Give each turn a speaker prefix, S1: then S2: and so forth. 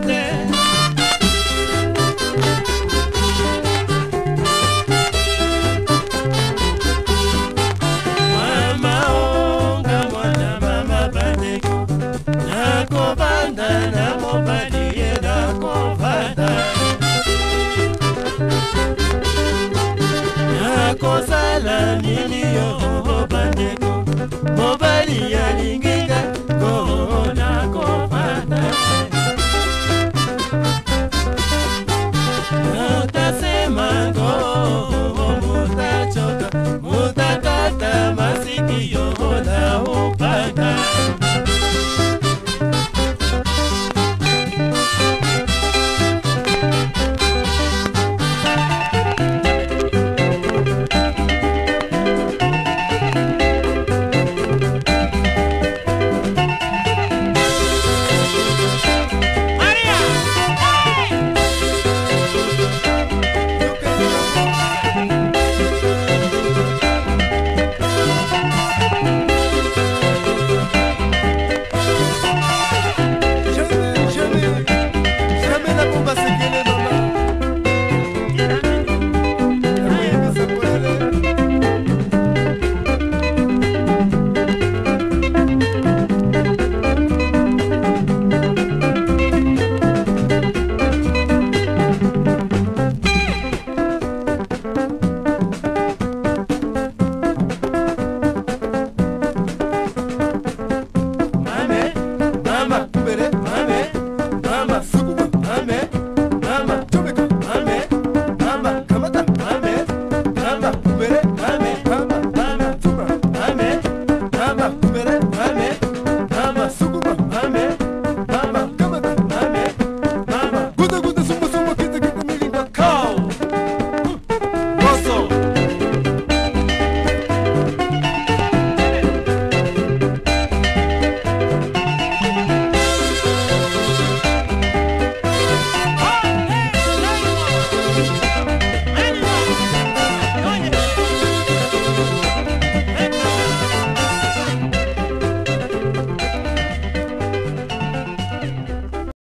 S1: koyeba te
S2: mama onga mwana mama bandeko nakobanda na mobali ye nakofanda nakosala nini yo